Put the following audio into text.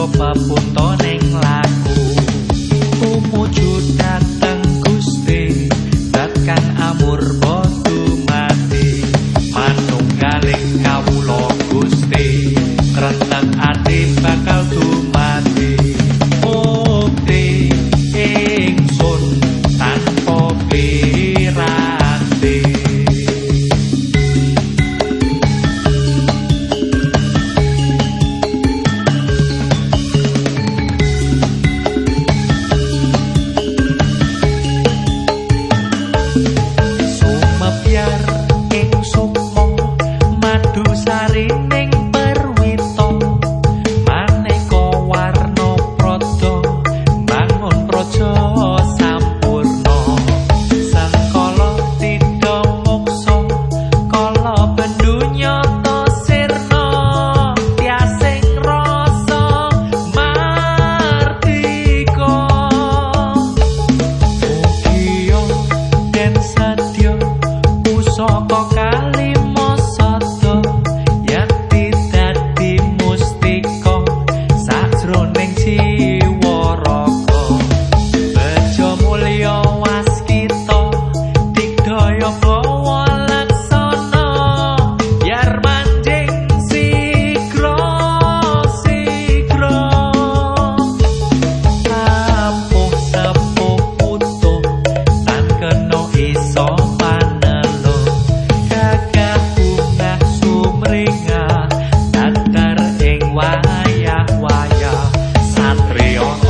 Eropa pun toneng lagi on.